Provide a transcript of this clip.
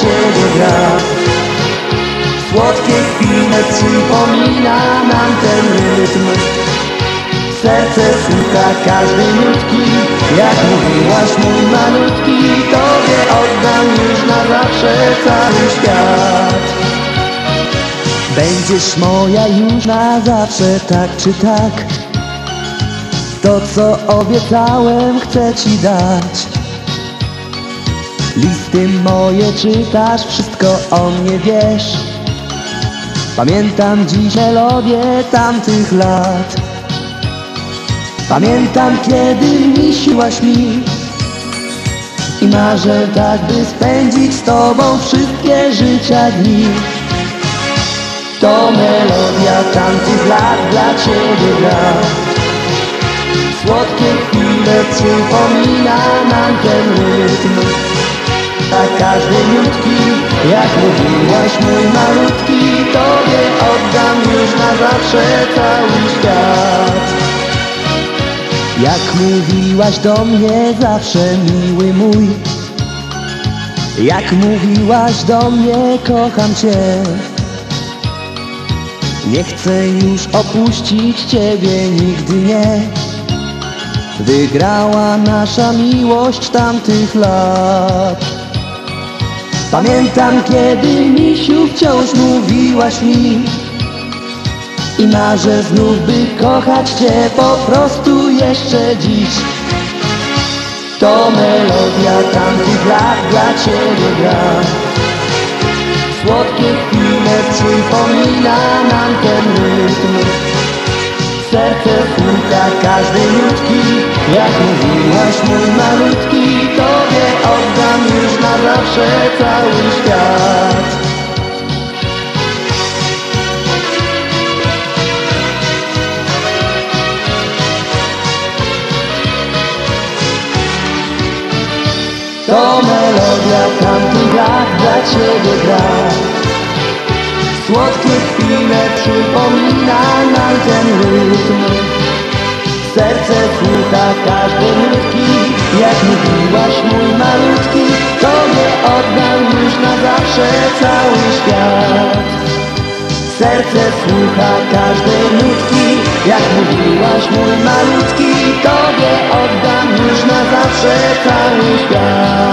ciebie gra. Słodkie chwile przypomina nam ten rytm. Serce słucha każdy nutki Jak mówiłaś mój malutki Tobie oddam już na zawsze cały świat. Będziesz moja już na zawsze, tak czy tak? To co obiecałem chcę ci dać Listy moje czytasz, wszystko o mnie wiesz. Pamiętam dziś melodię tamtych lat. Pamiętam kiedy misiłaś mi. I marzę tak by spędzić z tobą wszystkie życia dni. To melodia tamtych lat dla ciebie gra. Słodkie chwile przypomina nam ten rytm A każdy nutki, jak mówiłaś mój malutki Tobie oddam już na zawsze cały świat. Jak mówiłaś do mnie zawsze miły mój. Jak mówiłaś do mnie kocham cię. Nie chcę już opuścić ciebie nigdy nie. Wygrała nasza miłość tamtych lat Pamiętam kiedy misiu wciąż mówiłaś mi i marzę znów, by kochać Cię po prostu jeszcze dziś. To melodia tamtych lat dla Ciebie gra Słodkie chwile przypomina nam ten rytm. Serce słucha każdej nutki Jak mówiłaś mój już zawsze cały świat. To melodia tamtych lat dla Ciebie gra. Słodkie chwile przypomina nam ten rytm. Serce słucha każdej nutki Jak mówiłaś mój już na zawsze cały świat. Serce słucha każdej nutki. Jak mówiłaś mój malutki Tobie oddam już na zawsze cały świat